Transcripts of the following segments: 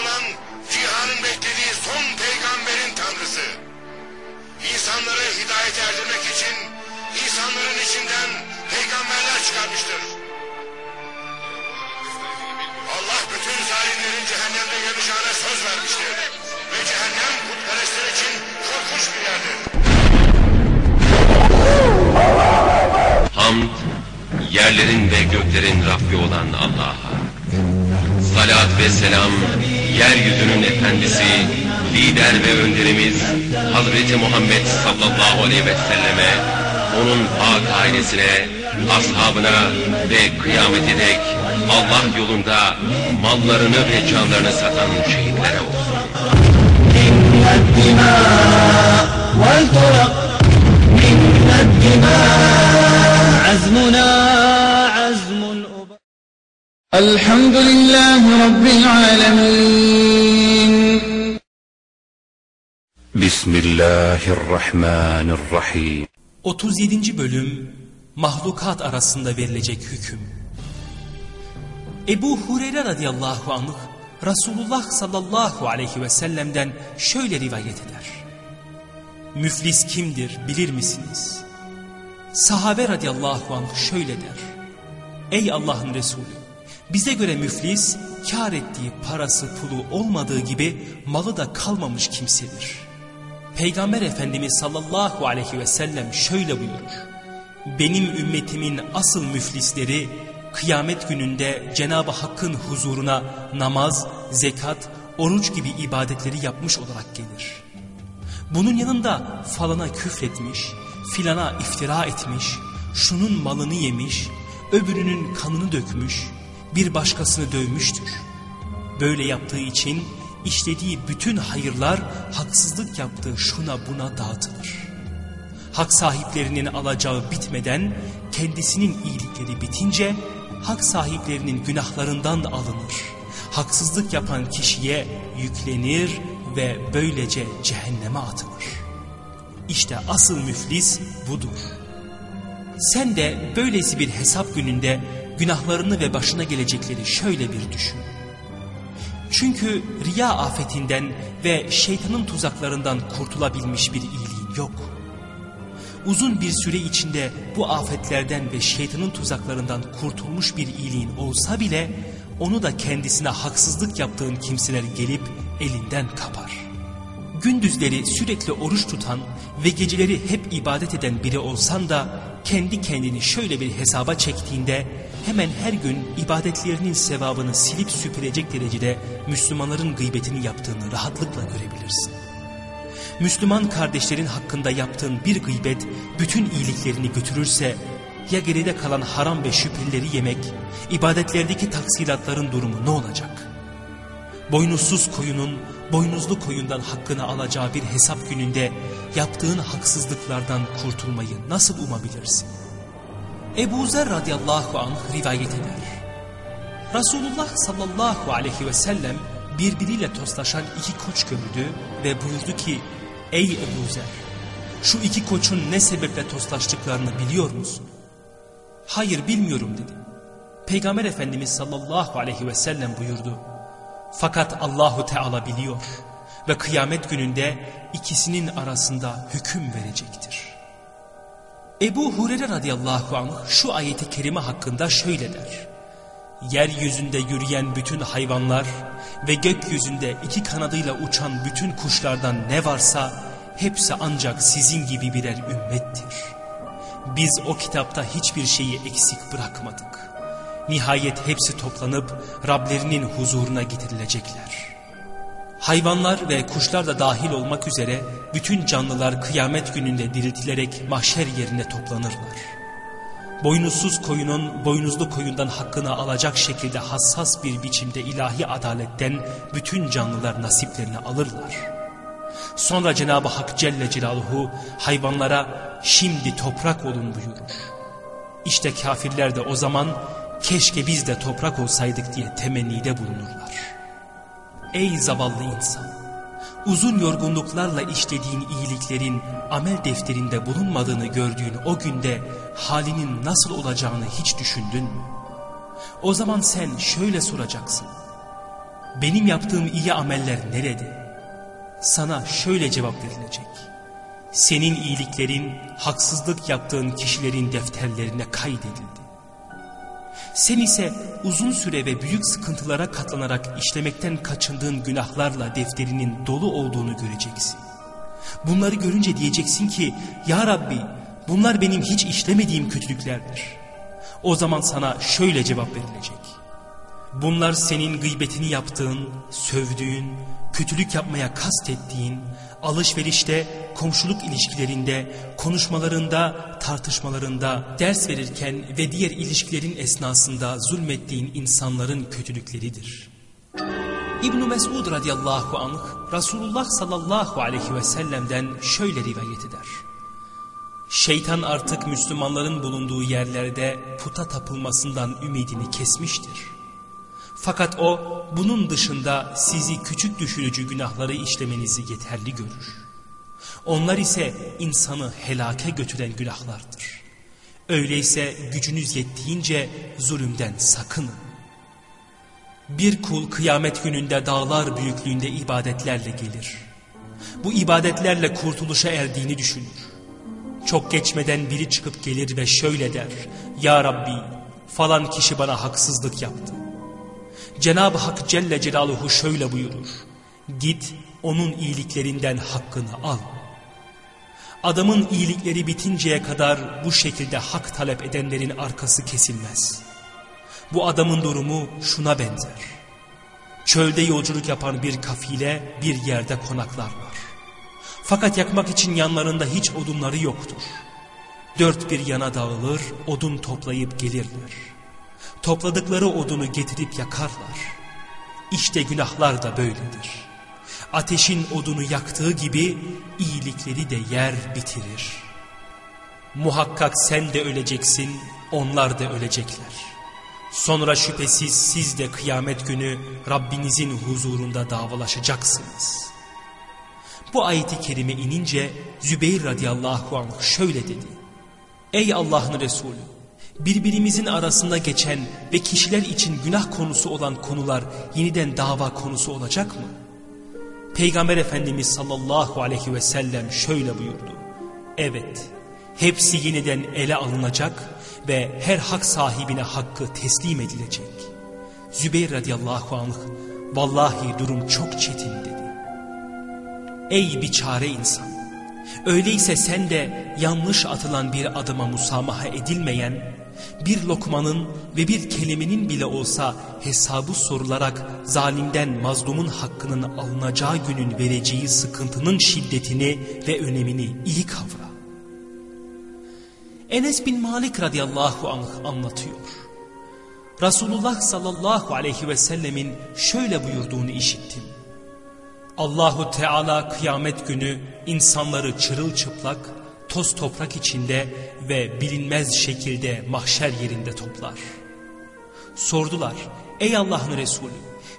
olan cihanın beklediği son peygamberin tanrısı. İnsanları hidayete erdirmek için insanların içinden peygamberler çıkarmıştır. Allah bütün zalimlerin cehennemde yanacağına söz vermiştir. Ve cehennem putperestler için korkunç bir yerdir. Hamd, yerlerin ve göklerin Rabbi olan Allah'a. Salat ve selam, yeryüzünün efendisi, lider ve önderimiz Hazreti Muhammed sallallahu aleyhi ve selleme, onun pak ailesine, ashabına ve kıyamete dek Allah yolunda mallarını ve canlarını satan şehitlere olsun. منا الدماء والفرق منا الدماء عزمنا عزم الأباء Elhamdülillahi Rabbil alemin. Bismillahirrahmanirrahim. 37. Bölüm Mahlukat arasında verilecek hüküm. Ebu Hureyre radıyallahu anh Resulullah sallallahu aleyhi ve sellem'den şöyle rivayet eder. Müflis kimdir bilir misiniz? Sahabe radıyallahu anh şöyle der. Ey Allah'ın Resulü bize göre müflis kar ettiği parası pulu olmadığı gibi malı da kalmamış kimsedir. Peygamber Efendimiz sallallahu aleyhi ve sellem şöyle buyurur. Benim ümmetimin asıl müflisleri kıyamet gününde Cenab-ı Hakk'ın huzuruna namaz, zekat, oruç gibi ibadetleri yapmış olarak gelir. Bunun yanında falana küfretmiş, filana iftira etmiş, şunun malını yemiş, öbürünün kanını dökmüş, bir başkasını dövmüştür. Böyle yaptığı için işlediği bütün hayırlar haksızlık yaptığı şuna buna dağıtılır. Hak sahiplerinin alacağı bitmeden kendisinin iyilikleri bitince hak sahiplerinin günahlarından alınır. Haksızlık yapan kişiye yüklenir ve böylece cehenneme atılır. İşte asıl müflis budur. Sen de böylesi bir hesap gününde günahlarını ve başına gelecekleri şöyle bir düşün. Çünkü riya afetinden ve şeytanın tuzaklarından kurtulabilmiş bir iyiliğin yok. Uzun bir süre içinde bu afetlerden ve şeytanın tuzaklarından kurtulmuş bir iyiliğin olsa bile onu da kendisine haksızlık yaptığın kimseler gelip elinden kapar. Gündüzleri sürekli oruç tutan ve geceleri hep ibadet eden biri olsan da kendi kendini şöyle bir hesaba çektiğinde hemen her gün ibadetlerinin sevabını silip süpürecek derecede Müslümanların gıybetini yaptığını rahatlıkla görebilirsin. Müslüman kardeşlerin hakkında yaptığın bir gıybet bütün iyiliklerini götürürse ya geride kalan haram ve şüphelileri yemek, ibadetlerdeki taksiratların durumu ne olacak? Boynuzsuz koyunun boynuzlu koyundan hakkını alacağı bir hesap gününde yaptığın haksızlıklardan kurtulmayı nasıl umabilirsin? Ebu Zer radıyallahu anh rivayet eder. Resulullah sallallahu aleyhi ve sellem birbiriyle toslaşan iki koç gördü ve buyurdu ki Ey Ebu Zer şu iki koçun ne sebeple toslaştıklarını biliyor musun? Hayır bilmiyorum dedi. Peygamber Efendimiz sallallahu aleyhi ve sellem buyurdu. Fakat Allahu Teala biliyor ve kıyamet gününde ikisinin arasında hüküm verecektir. Ebu Hurer'e radıyallahu anh şu ayeti kerime hakkında şöyle der. Yeryüzünde yürüyen bütün hayvanlar ve gökyüzünde iki kanadıyla uçan bütün kuşlardan ne varsa hepsi ancak sizin gibi birer ümmettir. Biz o kitapta hiçbir şeyi eksik bırakmadık. Nihayet hepsi toplanıp Rablerinin huzuruna getirilecekler. Hayvanlar ve kuşlar da dahil olmak üzere bütün canlılar kıyamet gününde diriltilerek mahşer yerine toplanırlar. Boynuzsuz koyunun boynuzlu koyundan hakkını alacak şekilde hassas bir biçimde ilahi adaletten bütün canlılar nasiplerini alırlar. Sonra Cenab-ı Hak Celle Celaluhu hayvanlara şimdi toprak olun buyurur. İşte kafirler de o zaman keşke biz de toprak olsaydık diye temennide bulunurlar. Ey zavallı insan! uzun yorgunluklarla işlediğin iyiliklerin amel defterinde bulunmadığını gördüğün o günde halinin nasıl olacağını hiç düşündün mü? O zaman sen şöyle soracaksın. Benim yaptığım iyi ameller nerede? Sana şöyle cevap verilecek. Senin iyiliklerin haksızlık yaptığın kişilerin defterlerine kaydedildi. Sen ise uzun süre ve büyük sıkıntılara katlanarak işlemekten kaçındığın günahlarla defterinin dolu olduğunu göreceksin. Bunları görünce diyeceksin ki Ya Rabbi bunlar benim hiç işlemediğim kötülüklerdir. O zaman sana şöyle cevap verilecek. Bunlar senin gıybetini yaptığın, sövdüğün, kötülük yapmaya kastettiğin, alışverişte, komşuluk ilişkilerinde, konuşmalarında, tartışmalarında, ders verirken ve diğer ilişkilerin esnasında zulmettiğin insanların kötülükleridir. İbn Mesud radıyallahu anh Resulullah sallallahu aleyhi ve sellem'den şöyle rivayet eder. Şeytan artık Müslümanların bulunduğu yerlerde puta tapılmasından ümidini kesmiştir. Fakat o bunun dışında sizi küçük düşürücü günahları işlemenizi yeterli görür. Onlar ise insanı helake götüren günahlardır. Öyleyse gücünüz yettiğince zulümden sakının. Bir kul kıyamet gününde dağlar büyüklüğünde ibadetlerle gelir. Bu ibadetlerle kurtuluşa erdiğini düşünür. Çok geçmeden biri çıkıp gelir ve şöyle der. Ya Rabbi falan kişi bana haksızlık yaptı. Cenab-ı Hak Celle Celaluhu şöyle buyurur. Git onun iyiliklerinden hakkını al. Adamın iyilikleri bitinceye kadar bu şekilde hak talep edenlerin arkası kesilmez. Bu adamın durumu şuna benzer. Çölde yolculuk yapan bir kafile bir yerde konaklarlar. Fakat yakmak için yanlarında hiç odunları yoktur. Dört bir yana dağılır, odun toplayıp gelirler. Topladıkları odunu getirip yakarlar. İşte günahlar da böyledir. Ateşin odunu yaktığı gibi iyilikleri de yer bitirir. Muhakkak sen de öleceksin, onlar da ölecekler. Sonra şüphesiz siz de kıyamet günü Rabbinizin huzurunda davalaşacaksınız. Bu ayeti kerime inince Zübeyir radıyallahu anh şöyle dedi. Ey Allah'ın Resulü! Birbirimizin arasında geçen ve kişiler için günah konusu olan konular yeniden dava konusu olacak mı? Peygamber Efendimiz sallallahu aleyhi ve sellem şöyle buyurdu. Evet, hepsi yeniden ele alınacak ve her hak sahibine hakkı teslim edilecek. Zübeyir radıyallahu anh, vallahi durum çok çetin dedi. Ey biçare insan! Öyleyse sen de yanlış atılan bir adıma musamaha edilmeyen, bir lokmanın ve bir kelimenin bile olsa hesabı sorularak zalimden mazlumun hakkının alınacağı günün vereceği sıkıntının şiddetini ve önemini iyi kavra. Enes bin Malik radıyallahu anh anlatıyor. Resulullah sallallahu aleyhi ve sellemin şöyle buyurduğunu işittim. Allahu Teala kıyamet günü insanları çırılçıplak, toz toprak içinde ve bilinmez şekilde mahşer yerinde toplar. Sordular, ey Allah'ın Resulü,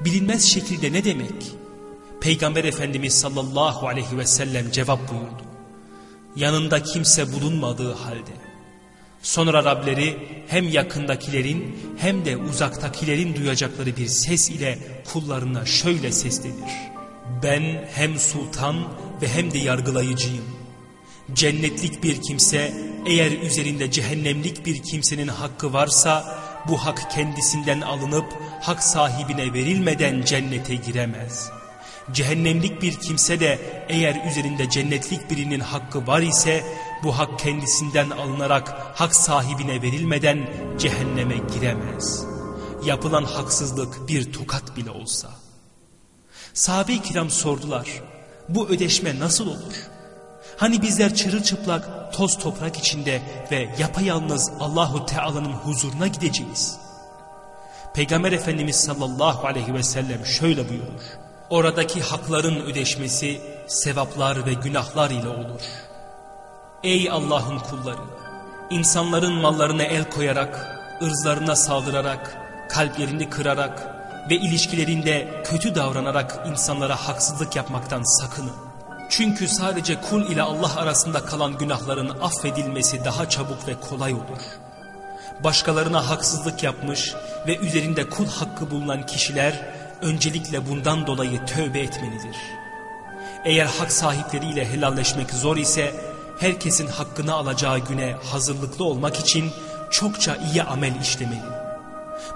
bilinmez şekilde ne demek? Peygamber Efendimiz sallallahu aleyhi ve sellem cevap buyurdu. Yanında kimse bulunmadığı halde. Sonra Rableri hem yakındakilerin hem de uzaktakilerin duyacakları bir ses ile kullarına şöyle seslenir. Ben hem sultan ve hem de yargılayıcıyım. Cennetlik bir kimse eğer üzerinde cehennemlik bir kimsenin hakkı varsa bu hak kendisinden alınıp hak sahibine verilmeden cennete giremez. Cehennemlik bir kimse de eğer üzerinde cennetlik birinin hakkı var ise bu hak kendisinden alınarak hak sahibine verilmeden cehenneme giremez. Yapılan haksızlık bir tokat bile olsa. Sahabe-i kiram sordular. Bu ödeşme nasıl olur? Hani bizler çırılçıplak toz toprak içinde ve yapayalnız Allahu Teala'nın huzuruna gideceğiz. Peygamber Efendimiz sallallahu aleyhi ve sellem şöyle buyurur. Oradaki hakların ödeşmesi sevaplar ve günahlar ile olur. Ey Allah'ın kulları! İnsanların mallarına el koyarak, ırzlarına saldırarak, kalplerini kırarak, ve ilişkilerinde kötü davranarak insanlara haksızlık yapmaktan sakının. Çünkü sadece kul ile Allah arasında kalan günahların affedilmesi daha çabuk ve kolay olur. Başkalarına haksızlık yapmış ve üzerinde kul hakkı bulunan kişiler öncelikle bundan dolayı tövbe etmelidir. Eğer hak sahipleriyle helalleşmek zor ise herkesin hakkını alacağı güne hazırlıklı olmak için çokça iyi amel işlemeli.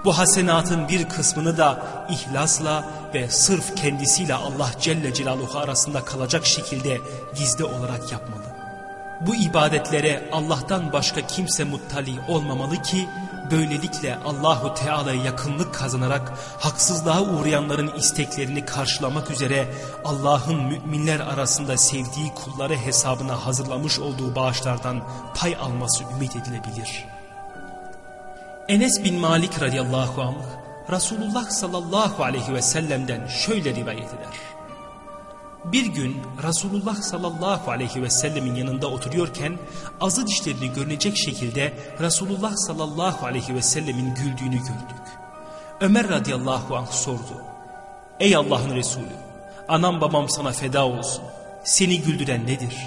Bu hasenatın bir kısmını da ihlasla ve sırf kendisiyle Allah Celle Celaluhu arasında kalacak şekilde gizli olarak yapmalı. Bu ibadetlere Allah'tan başka kimse muttali olmamalı ki böylelikle Allahu Teala'ya yakınlık kazanarak haksızlığa uğrayanların isteklerini karşılamak üzere Allah'ın müminler arasında sevdiği kulları hesabına hazırlamış olduğu bağışlardan pay alması ümit edilebilir. Enes bin Malik radıyallahu anh Resulullah sallallahu aleyhi ve sellem'den şöyle rivayet eder. Bir gün Resulullah sallallahu aleyhi ve sellemin yanında oturuyorken azı dişlerini görünecek şekilde Resulullah sallallahu aleyhi ve sellemin güldüğünü gördük. Ömer radıyallahu anh sordu. Ey Allah'ın Resulü anam babam sana feda olsun. Seni güldüren nedir?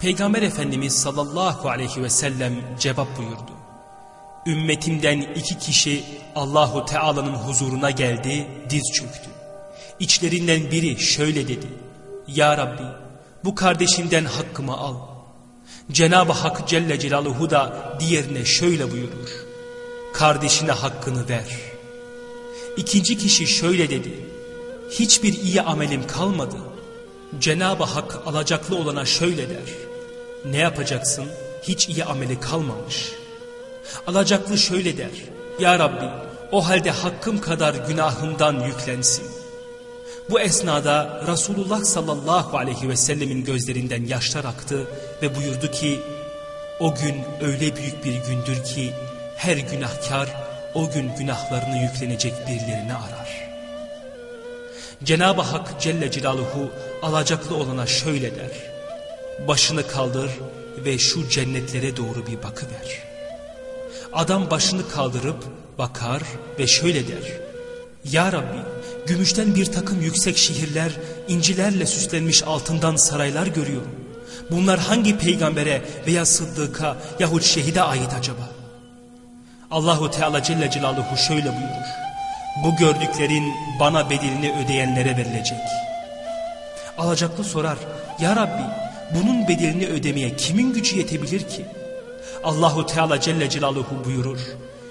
Peygamber Efendimiz sallallahu aleyhi ve sellem cevap buyurdu. Ümmetimden iki kişi Allahu Teala'nın huzuruna geldi, diz çöktü. İçlerinden biri şöyle dedi. Ya Rabbi bu kardeşimden hakkımı al. Cenab-ı Hak Celle Celaluhu da diğerine şöyle buyurur. Kardeşine hakkını ver. İkinci kişi şöyle dedi. Hiçbir iyi amelim kalmadı. Cenab-ı Hak alacaklı olana şöyle der. Ne yapacaksın? Hiç iyi ameli kalmamış. Alacaklı şöyle der. Ya Rabbi o halde hakkım kadar günahımdan yüklensin. Bu esnada Resulullah sallallahu aleyhi ve sellemin gözlerinden yaşlar aktı ve buyurdu ki o gün öyle büyük bir gündür ki her günahkar o gün günahlarını yüklenecek birilerini arar. Cenab-ı Hak Celle Celaluhu alacaklı olana şöyle der. Başını kaldır ve şu cennetlere doğru bir bakıver. Adam başını kaldırıp bakar ve şöyle der. Ya Rabbi gümüşten bir takım yüksek şehirler, incilerle süslenmiş altından saraylar görüyorum. Bunlar hangi peygambere veya sıddıka yahut şehide ait acaba? Allahu Teala Celle Celaluhu şöyle buyurur. Bu gördüklerin bana bedelini ödeyenlere verilecek. Alacaklı sorar. Ya Rabbi bunun bedelini ödemeye kimin gücü yetebilir ki? Allahu Teala Celle Celaluhu buyurur.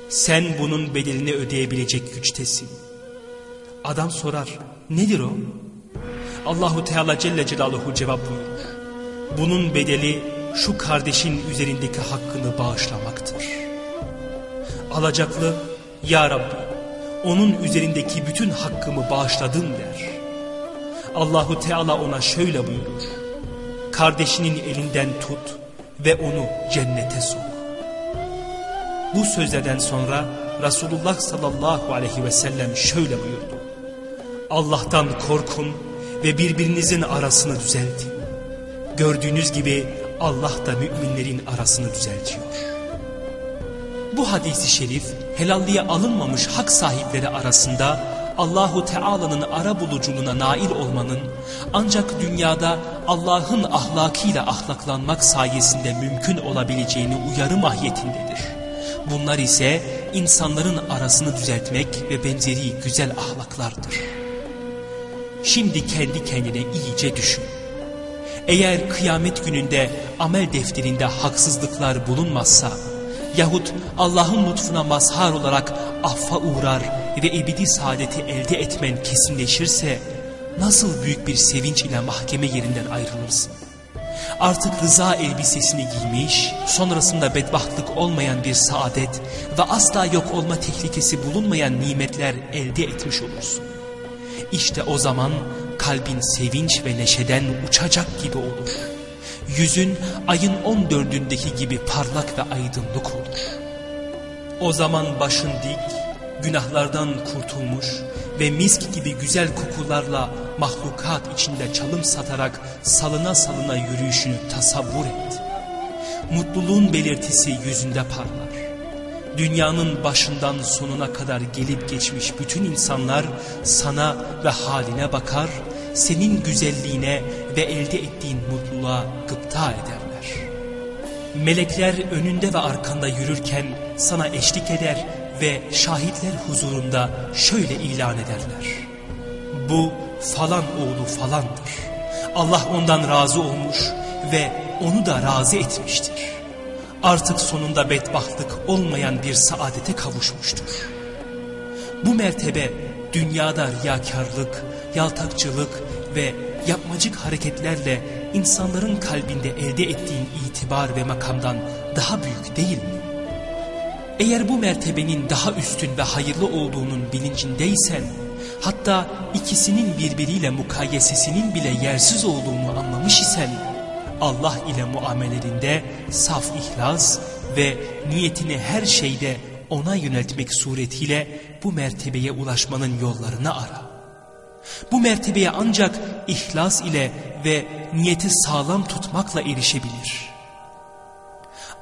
Sen bunun bedelini ödeyebilecek güçtesin. Adam sorar. Nedir o? Allahu Teala Celle Celaluhu cevap buyurur. Bunun bedeli şu kardeşin üzerindeki hakkını bağışlamaktır. Alacaklı Ya Rabbi onun üzerindeki bütün hakkımı bağışladım der. Allahu Teala ona şöyle buyurur. Kardeşinin elinden tut ve onu cennete sok. Bu sözlerden sonra Resulullah sallallahu aleyhi ve sellem şöyle buyurdu. Allah'tan korkun ve birbirinizin arasını düzeltin. Gördüğünüz gibi Allah da müminlerin arasını düzeltiyor. Bu hadisi şerif helalliğe alınmamış hak sahipleri arasında Allahu Teala'nın ara buluculuğuna nail olmanın ancak dünyada Allah'ın ahlakıyla ahlaklanmak sayesinde mümkün olabileceğini uyarı mahiyetindedir. Bunlar ise insanların arasını düzeltmek ve benzeri güzel ahlaklardır. Şimdi kendi kendine iyice düşün. Eğer kıyamet gününde amel defterinde haksızlıklar bulunmazsa yahut Allah'ın lütfuna mazhar olarak affa uğrar ve ebedi saadeti elde etmen kesinleşirse nasıl büyük bir sevinç ile mahkeme yerinden ayrılırsın. Artık rıza elbisesini giymiş, sonrasında bedbahtlık olmayan bir saadet ve asla yok olma tehlikesi bulunmayan nimetler elde etmiş olursun. İşte o zaman kalbin sevinç ve neşeden uçacak gibi olur. Yüzün ayın on dördündeki gibi parlak ve aydınlık olur. O zaman başın dik, günahlardan kurtulmuş ve misk gibi güzel kokularla mahlukat içinde çalım satarak salına salına yürüyüşünü tasavvur et. Mutluluğun belirtisi yüzünde parlar. dünyanın başından sonuna kadar gelip geçmiş bütün insanlar sana ve haline bakar, senin güzelliğine ve elde ettiğin mutluluğa gıpta ederler. Melekler önünde ve arkanda yürürken sana eşlik eder ve şahitler huzurunda şöyle ilan ederler. Bu falan oğlu falandır. Allah ondan razı olmuş ve onu da razı etmiştir. Artık sonunda bedbahtlık olmayan bir saadete kavuşmuştur. Bu mertebe dünyada riyakarlık, yaltakçılık ve yapmacık hareketlerle insanların kalbinde elde ettiğin itibar ve makamdan daha büyük değil mi? Eğer bu mertebenin daha üstün ve hayırlı olduğunun bilincindeysen, hatta ikisinin birbiriyle mukayesesinin bile yersiz olduğunu anlamış isen, Allah ile muamelerinde saf ihlas ve niyetini her şeyde ona yöneltmek suretiyle bu mertebeye ulaşmanın yollarını ara. Bu mertebeye ancak ihlas ile ve niyeti sağlam tutmakla erişebilir.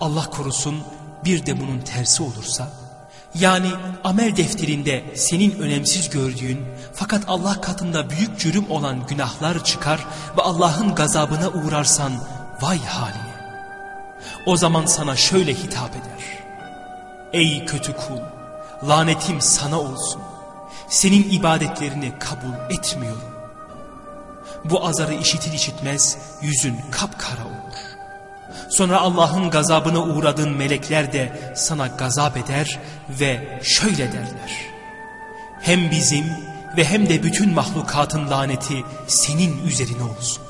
Allah korusun bir de bunun tersi olursa, yani amel defterinde senin önemsiz gördüğün fakat Allah katında büyük cürüm olan günahlar çıkar ve Allah'ın gazabına uğrarsan vay haline. O zaman sana şöyle hitap eder. Ey kötü kul, lanetim sana olsun. Senin ibadetlerini kabul etmiyorum. Bu azarı işitir işitmez yüzün kapkara olur. Sonra Allah'ın gazabına uğradığın melekler de sana gazap eder ve şöyle derler. Hem bizim ve hem de bütün mahlukatın laneti senin üzerine olsun.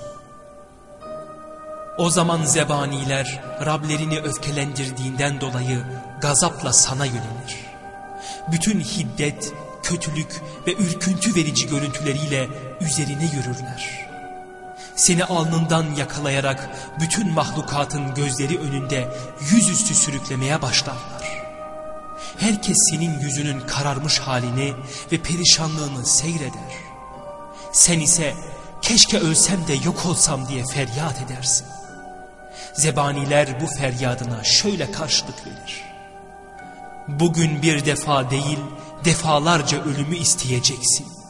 O zaman zebaniler Rablerini öfkelendirdiğinden dolayı gazapla sana yönelir. Bütün hiddet, kötülük ve ürküntü verici görüntüleriyle üzerine yürürler. Seni alnından yakalayarak bütün mahlukatın gözleri önünde yüzüstü sürüklemeye başlarlar. Herkes senin yüzünün kararmış halini ve perişanlığını seyreder. Sen ise keşke ölsem de yok olsam diye feryat edersin. Zebaniler bu feryadına şöyle karşılık verir. Bugün bir defa değil defalarca ölümü isteyeceksin.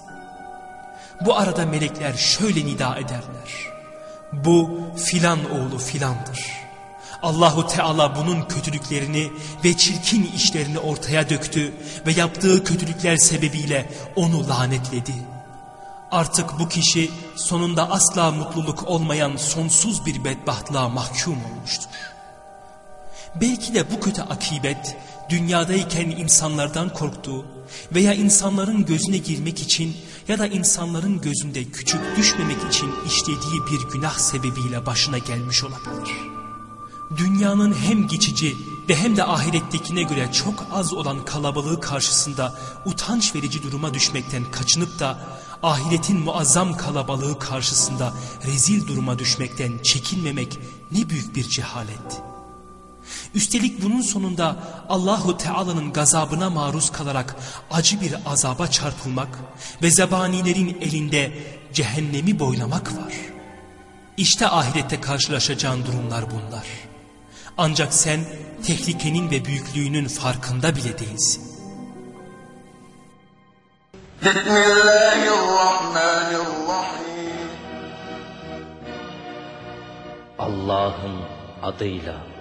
Bu arada melekler şöyle nida ederler. Bu filan oğlu filandır. Allahu Teala bunun kötülüklerini ve çirkin işlerini ortaya döktü ve yaptığı kötülükler sebebiyle onu lanetledi. Artık bu kişi sonunda asla mutluluk olmayan sonsuz bir bedbahtlığa mahkum olmuştur. Belki de bu kötü akibet dünyadayken insanlardan korktuğu veya insanların gözüne girmek için ya da insanların gözünde küçük düşmemek için işlediği bir günah sebebiyle başına gelmiş olabilir. Dünyanın hem geçici ve hem de ahirettekine göre çok az olan kalabalığı karşısında utanç verici duruma düşmekten kaçınıp da ahiretin muazzam kalabalığı karşısında rezil duruma düşmekten çekinmemek ne büyük bir cehalet. Üstelik bunun sonunda Allahu Teala'nın gazabına maruz kalarak acı bir azaba çarpılmak ve zebanilerin elinde cehennemi boylamak var. İşte ahirette karşılaşacağın durumlar bunlar. Ancak sen tehlikenin ve büyüklüğünün farkında bile değilsin. Allah'ın adıyla